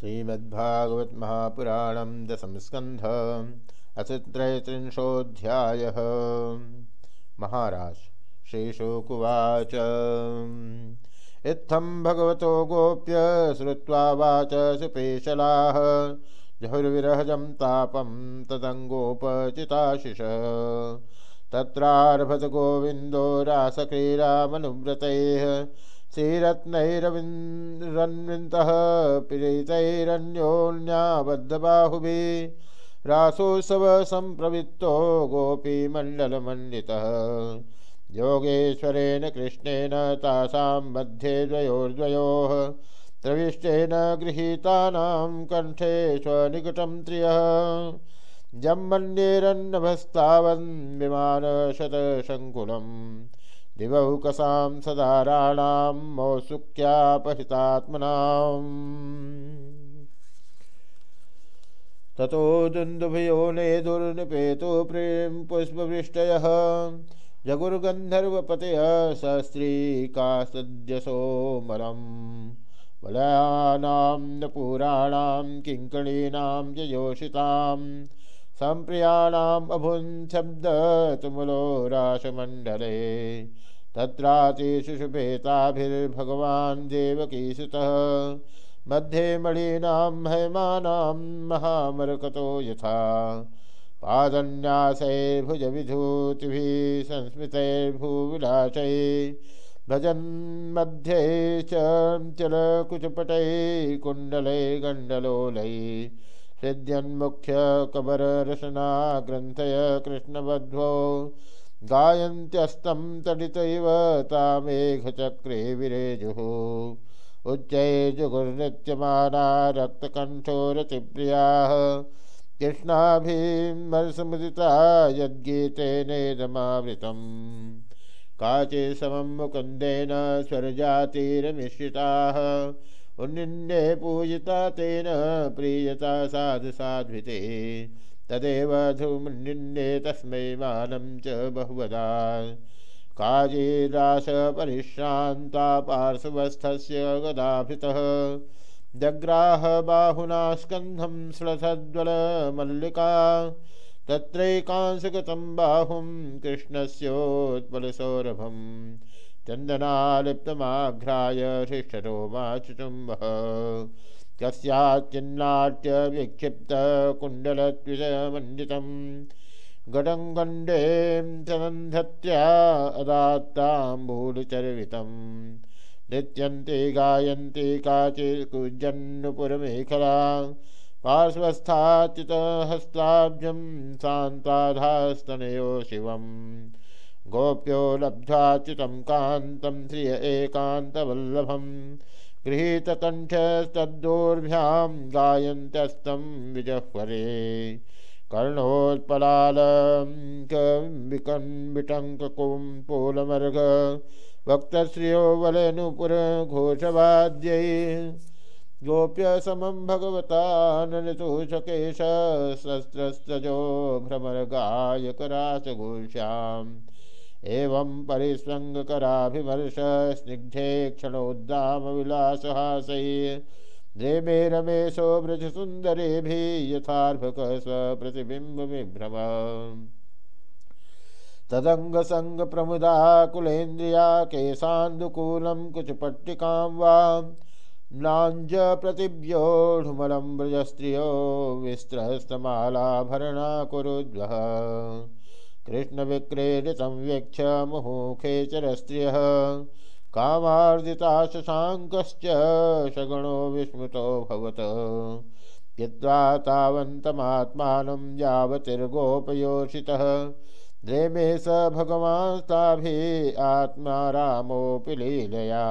श्रीमद्भागवत महापुराण दशम स्कंध महाराज श्रीशुकुवाच इत्थं भगवतो गोप्य श्रुत्वा वाच सुपेशलाः। जहुर्विरहजं तापं तदङ्गोपचिताशिष। तत्रार्भत गोविन्दो श्रीरत्नैरविन्विन्तः पीडितैरन्योन्याबद्धबाहुभिः रासोत्सवसम्प्रवृत्तो गोपीमण्डलमण्डितः योगेश्वरेण कृष्णेन तासां मध्ये द्वयोर्द्वयोः प्रविष्टेन गृहीतानां कण्ठे स्वनिकटं त्रियः। जम्मन्येरन्नभस्तावन् विमानशतशङ्कुलम्। दिवौकसां सदाराणां मौसुक्यापहितात्मनाम् ततो दुन्दुभयो नेदुर्निपेतो प्रेम पुष्पवृष्टयः, जगुर्गन्धर्वपतय सस्त्रीकासद्यसोमरम् वलयानां न पुराणां किङ्कणीनां जयोषिताम् सम्प्रियाणाम् अभुन् शब्दतुमुलो राशमण्डले तत्रातिशुशुभेताभिर्भगवान् देवकीसुतः। मध्ये मणीनां हयमानां महामरकतो यथा। पादन्यासैर्भुजविधूतिभिः संस्मितैर्भूविलासैः। भजन्मध्ये च चलकुचपटैः कुण्डलैः गण्डलोलैः हृद्यन्मुख्यकबररसना ग्रन्थय कृष्णबध्वो गायन्त्यस्तं तडितैव तामेघचक्रे विरेजुः। उच्चैर्जुगुर्नृत्यमाना रक्तकण्ठोरतिप्रियाः। कृष्णाभिमर्समुदिता यद्गीतेनेदमावृतम्। काचे समं मुकुन्देन स्वरजातिरमिश्रिताः। उन्निन्ये पूजिता तेन, प्रीयता साधु साध्विते तदेव धूमन्ये तस्मै मानं च बहुवदा। काजीरासपरिश्रान्ता पार्श्वस्थस्य गदाभितः। जग्राह बाहुना स्कन्धं श्लथद्वलमल्लिका तत्रैकांशगतं बाहुं कृष्णस्योत्पलसौरभम् चन्दनालिप्तमाघ्राय हृष्टरोमाचुचुम्बः कस्याच्चिन्नाट्यविक्षिप्तकुण्डलद्विजमण्डितं गडं गण्डे सनन्धत्या अदात्ताम्बूलचर्वितं नृत्यन्ति गायन्ति काचित्कुजन्नुपुरमेखला पार्श्वस्थाचितहस्ताब्जं शान्ताधास्तनयो शिवम्। गोप्यो लब्ध्वाच्युतं कान्तं श्रिय एकान्तवल्लभं गृहीतकण्ठस्तद्दोर्भ्यां गायन्त्यस्तं विजह्वरे। कर्णोत्पलालङ्कविकन्विटङ्ककुम्पोलमर्घ वक्तश्रियो वलनुपुरघोषवाद्यै गोप्य समं भगवता ननितुषकेश शस्त्रस्तजो भ्रमरगायकरासघोष्याम् एवं परिस्वङ्गकराभिमर्श स्निग्धे क्षणोद्दामविलासहासै रेमे रमेशो व्रजसुन्दरेभिः यथार्भक स्वप्रतिबिम्बविभ्रम तदङ्गसङ्गप्रमुदाकुलेन्द्रिया केशान्दुकूलं कुचपट्टिकां वा म्लाञ्ज प्रतिव्योढुमलं व्रजस्त्रियो विस्त्रस्तमालाभरणा कुरुद्वः कृष्णविक्रीडितं वीक्ष्य मुहुखेचरस्त्रियः कामार्जिता शशाङ्कश्च सगुणो विस्मृतो भवत। यद्वा तावन्तमात्मानं यावतिर्गोपयोषितः द्रेमे स भगवान्स्ताभिः आत्मा रामोऽपि लीलया।